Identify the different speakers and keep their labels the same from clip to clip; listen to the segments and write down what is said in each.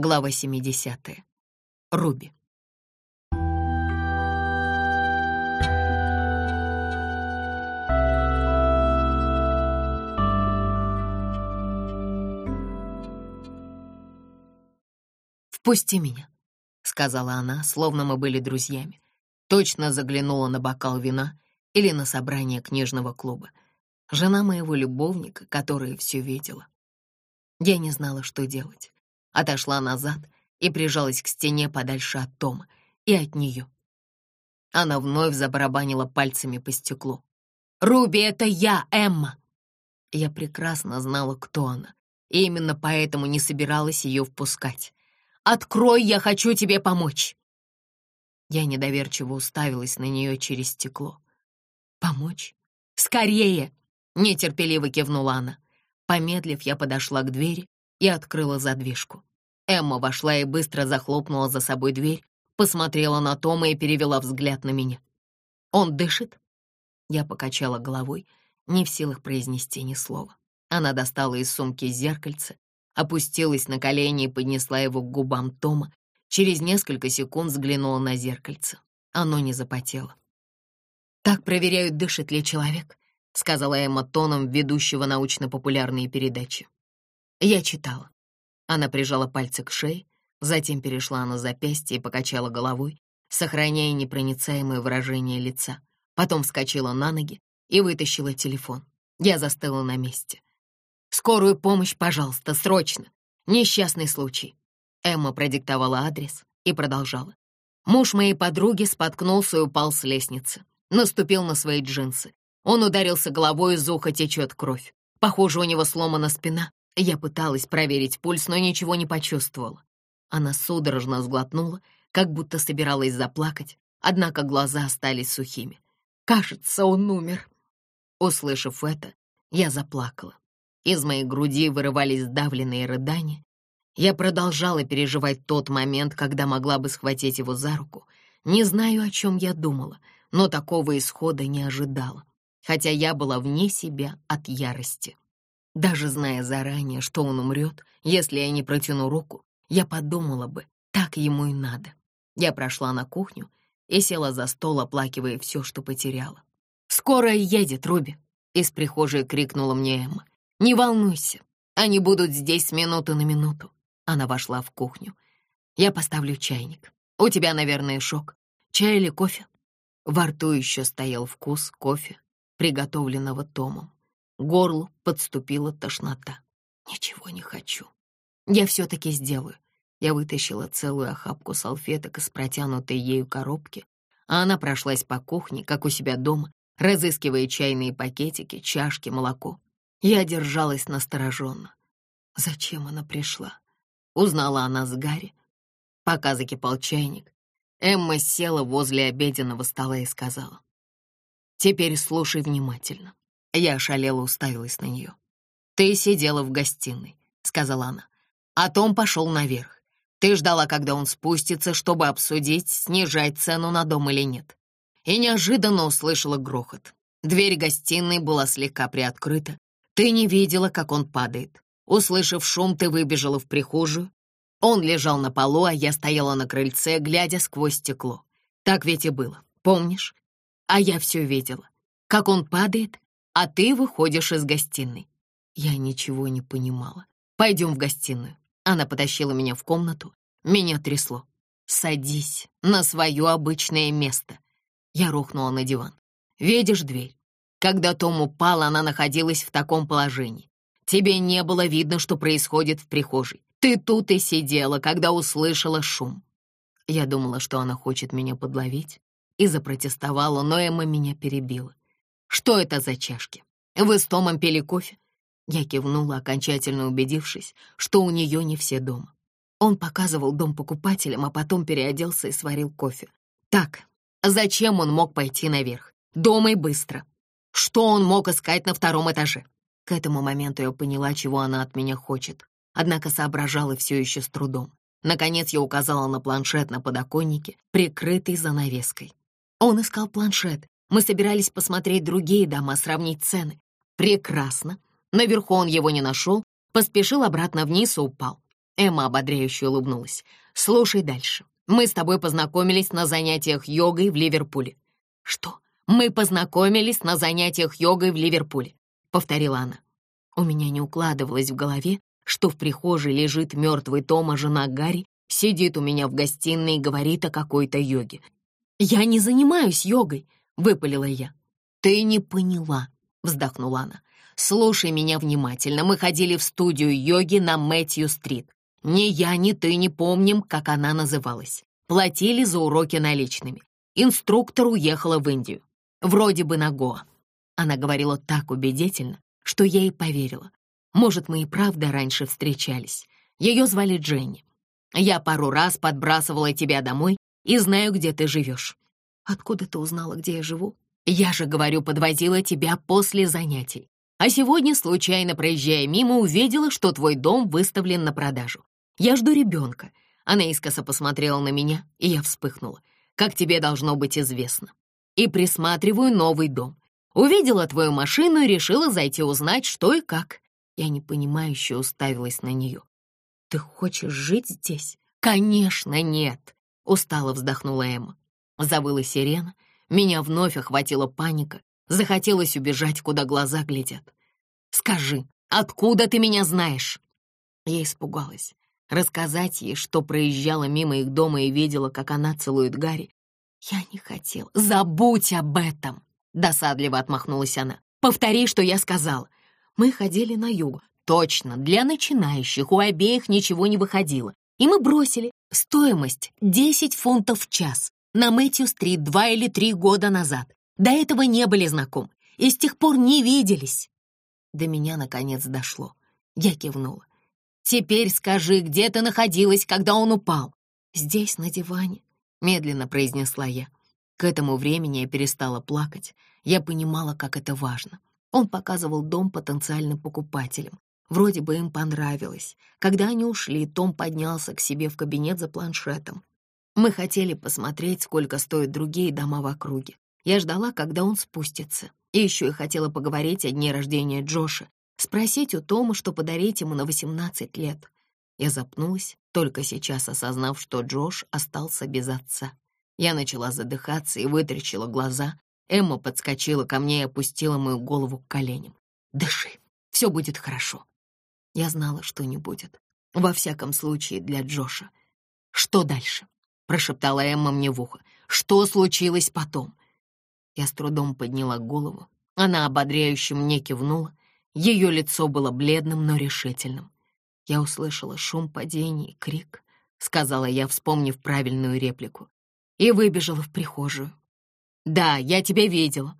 Speaker 1: Глава 70. Руби. «Впусти меня», — сказала она, словно мы были друзьями. Точно заглянула на бокал вина или на собрание книжного клуба. Жена моего любовника, которая все видела. Я не знала, что делать отошла назад и прижалась к стене подальше от Тома и от нее. Она вновь забарабанила пальцами по стеклу. «Руби, это я, Эмма!» Я прекрасно знала, кто она, и именно поэтому не собиралась ее впускать. «Открой, я хочу тебе помочь!» Я недоверчиво уставилась на нее через стекло. «Помочь? Скорее!» — нетерпеливо кивнула она. Помедлив, я подошла к двери и открыла задвижку. Эмма вошла и быстро захлопнула за собой дверь, посмотрела на Тома и перевела взгляд на меня. «Он дышит?» Я покачала головой, не в силах произнести ни слова. Она достала из сумки зеркальце, опустилась на колени и поднесла его к губам Тома. Через несколько секунд взглянула на зеркальце. Оно не запотело. «Так проверяют, дышит ли человек», — сказала Эмма тоном ведущего научно-популярные передачи. Я читала. Она прижала пальцы к шее, затем перешла на запястье и покачала головой, сохраняя непроницаемое выражение лица. Потом вскочила на ноги и вытащила телефон. Я застыла на месте. «Скорую помощь, пожалуйста, срочно! Несчастный случай!» Эмма продиктовала адрес и продолжала. Муж моей подруги споткнулся и упал с лестницы. Наступил на свои джинсы. Он ударился головой, из уха течет кровь. Похоже, у него сломана спина. Я пыталась проверить пульс, но ничего не почувствовала. Она судорожно сглотнула, как будто собиралась заплакать, однако глаза остались сухими. «Кажется, он умер». Услышав это, я заплакала. Из моей груди вырывались сдавленные рыдания. Я продолжала переживать тот момент, когда могла бы схватить его за руку. Не знаю, о чем я думала, но такого исхода не ожидала, хотя я была вне себя от ярости. Даже зная заранее, что он умрет, если я не протяну руку, я подумала бы, так ему и надо. Я прошла на кухню и села за стол, оплакивая все, что потеряла. «Скоро едет, Руби!» — из прихожей крикнула мне Эмма. «Не волнуйся, они будут здесь с минуты на минуту». Она вошла в кухню. «Я поставлю чайник. У тебя, наверное, шок. Чай или кофе?» Во рту еще стоял вкус кофе, приготовленного Томом горлу подступила тошнота. Ничего не хочу. Я все-таки сделаю. Я вытащила целую охапку салфеток из протянутой ею коробки, а она прошлась по кухне, как у себя дома, разыскивая чайные пакетики, чашки, молоко. Я держалась настороженно. Зачем она пришла? Узнала она с Гарри. Пока закипал чайник, Эмма села возле обеденного стола и сказала. «Теперь слушай внимательно. Я ошалела уставилась на нее. «Ты сидела в гостиной», — сказала она. «А Том пошел наверх. Ты ждала, когда он спустится, чтобы обсудить, снижать цену на дом или нет. И неожиданно услышала грохот. Дверь гостиной была слегка приоткрыта. Ты не видела, как он падает. Услышав шум, ты выбежала в прихожую. Он лежал на полу, а я стояла на крыльце, глядя сквозь стекло. Так ведь и было, помнишь? А я все видела. Как он падает, а ты выходишь из гостиной». Я ничего не понимала. «Пойдем в гостиную». Она потащила меня в комнату. Меня трясло. «Садись на свое обычное место». Я рухнула на диван. «Видишь дверь? Когда Том упал, она находилась в таком положении. Тебе не было видно, что происходит в прихожей. Ты тут и сидела, когда услышала шум». Я думала, что она хочет меня подловить, и запротестовала, но Эмма меня перебила. Что это за чашки? Вы с Томом пили кофе?» Я кивнула, окончательно убедившись, что у нее не все дома. Он показывал дом покупателям, а потом переоделся и сварил кофе. Так, зачем он мог пойти наверх? Дома и быстро. Что он мог искать на втором этаже? К этому моменту я поняла, чего она от меня хочет, однако соображала все еще с трудом. Наконец я указала на планшет на подоконнике, прикрытый занавеской. Он искал планшет, мы собирались посмотреть другие дома, сравнить цены. Прекрасно. Наверху он его не нашел, поспешил обратно вниз и упал. Эмма ободряюще улыбнулась. «Слушай дальше. Мы с тобой познакомились на занятиях йогой в Ливерпуле». «Что? Мы познакомились на занятиях йогой в Ливерпуле», — повторила она. У меня не укладывалось в голове, что в прихожей лежит мертвый Том, а жена Гарри сидит у меня в гостиной и говорит о какой-то йоге. «Я не занимаюсь йогой», — выпалила я. «Ты не поняла», — вздохнула она. «Слушай меня внимательно. Мы ходили в студию йоги на Мэтью-стрит. Ни я, ни ты не помним, как она называлась. Платили за уроки наличными. Инструктор уехала в Индию. Вроде бы на Гоа. Она говорила так убедительно, что я и поверила. Может, мы и правда раньше встречались. Ее звали Дженни. Я пару раз подбрасывала тебя домой и знаю, где ты живешь. Откуда ты узнала, где я живу? Я же, говорю, подвозила тебя после занятий. А сегодня, случайно проезжая мимо, увидела, что твой дом выставлен на продажу. Я жду ребенка. Она искоса посмотрела на меня, и я вспыхнула. Как тебе должно быть известно. И присматриваю новый дом. Увидела твою машину и решила зайти узнать, что и как. Я непонимающе уставилась на нее. «Ты хочешь жить здесь?» «Конечно нет!» — устало вздохнула Эмма. Завыла сирена, меня вновь охватила паника, захотелось убежать, куда глаза глядят. «Скажи, откуда ты меня знаешь?» Я испугалась. Рассказать ей, что проезжала мимо их дома и видела, как она целует Гарри. Я не хотела. «Забудь об этом!» Досадливо отмахнулась она. «Повтори, что я сказала. Мы ходили на юг. Точно, для начинающих у обеих ничего не выходило. И мы бросили. Стоимость 10 фунтов в час на Мэтью-стрит два или три года назад. До этого не были знакомы и с тех пор не виделись. До меня, наконец, дошло. Я кивнула. «Теперь скажи, где ты находилась, когда он упал?» «Здесь, на диване», — медленно произнесла я. К этому времени я перестала плакать. Я понимала, как это важно. Он показывал дом потенциальным покупателям. Вроде бы им понравилось. Когда они ушли, Том поднялся к себе в кабинет за планшетом. Мы хотели посмотреть, сколько стоят другие дома в округе. Я ждала, когда он спустится. И еще я хотела поговорить о дне рождения Джоша, спросить у Тома, что подарить ему на 18 лет. Я запнулась, только сейчас осознав, что Джош остался без отца. Я начала задыхаться и вытрящила глаза. Эмма подскочила ко мне и опустила мою голову к коленям. «Дыши, все будет хорошо». Я знала, что не будет. Во всяком случае, для Джоша. Что дальше? Прошептала Эмма мне в ухо. «Что случилось потом?» Я с трудом подняла голову. Она ободряюще мне кивнула. Ее лицо было бледным, но решительным. Я услышала шум падения и крик, сказала я, вспомнив правильную реплику, и выбежала в прихожую. «Да, я тебя видела».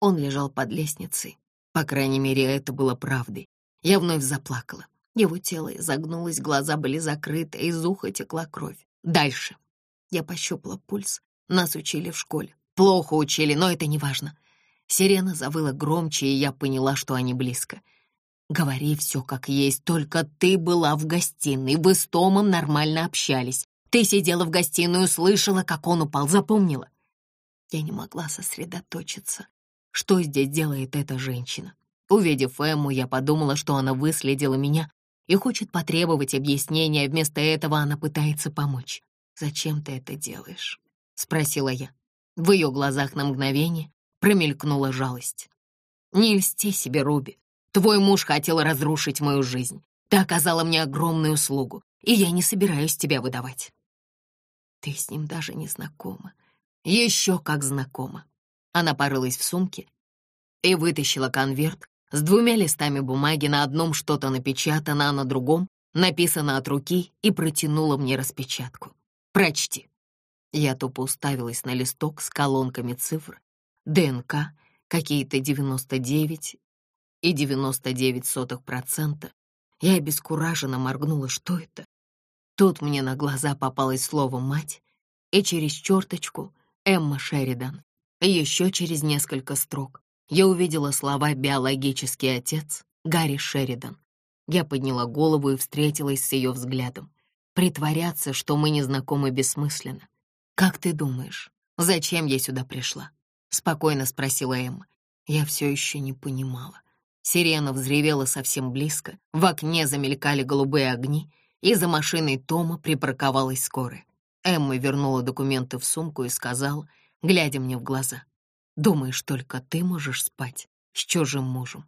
Speaker 1: Он лежал под лестницей. По крайней мере, это было правдой. Я вновь заплакала. Его тело изогнулось, глаза были закрыты, из уха текла кровь. Дальше. Я пощупала пульс. Нас учили в школе. Плохо учили, но это не важно. Сирена завыла громче, и я поняла, что они близко. «Говори все как есть, только ты была в гостиной, вы с Томом нормально общались. Ты сидела в гостиную, слышала, как он упал, запомнила?» Я не могла сосредоточиться. Что здесь делает эта женщина? Увидев Эмму, я подумала, что она выследила меня и хочет потребовать объяснения, вместо этого она пытается помочь. «Зачем ты это делаешь?» — спросила я. В ее глазах на мгновение промелькнула жалость. «Не льсти себе, Руби. Твой муж хотел разрушить мою жизнь. Ты оказала мне огромную услугу, и я не собираюсь тебя выдавать». «Ты с ним даже не знакома». «Еще как знакома». Она порылась в сумке и вытащила конверт, с двумя листами бумаги, на одном что-то напечатано, а на другом написано от руки и протянула мне распечатку. «Прочти». Я тупо уставилась на листок с колонками цифр. ДНК, какие-то 99 и 99 сотых процента. Я обескураженно моргнула, что это? Тут мне на глаза попалось слово «мать» и через черточку «Эмма Шеридан». Еще через несколько строк я увидела слова «биологический отец» Гарри Шеридан. Я подняла голову и встретилась с ее взглядом. Притворяться, что мы не знакомы, бессмысленно. «Как ты думаешь, зачем я сюда пришла?» — спокойно спросила Эмма. Я все еще не понимала. Сирена взревела совсем близко, в окне замелькали голубые огни. и за машиной Тома припарковалась скорая. Эмма вернула документы в сумку и сказала, глядя мне в глаза, «Думаешь, только ты можешь спать с чужим мужем?»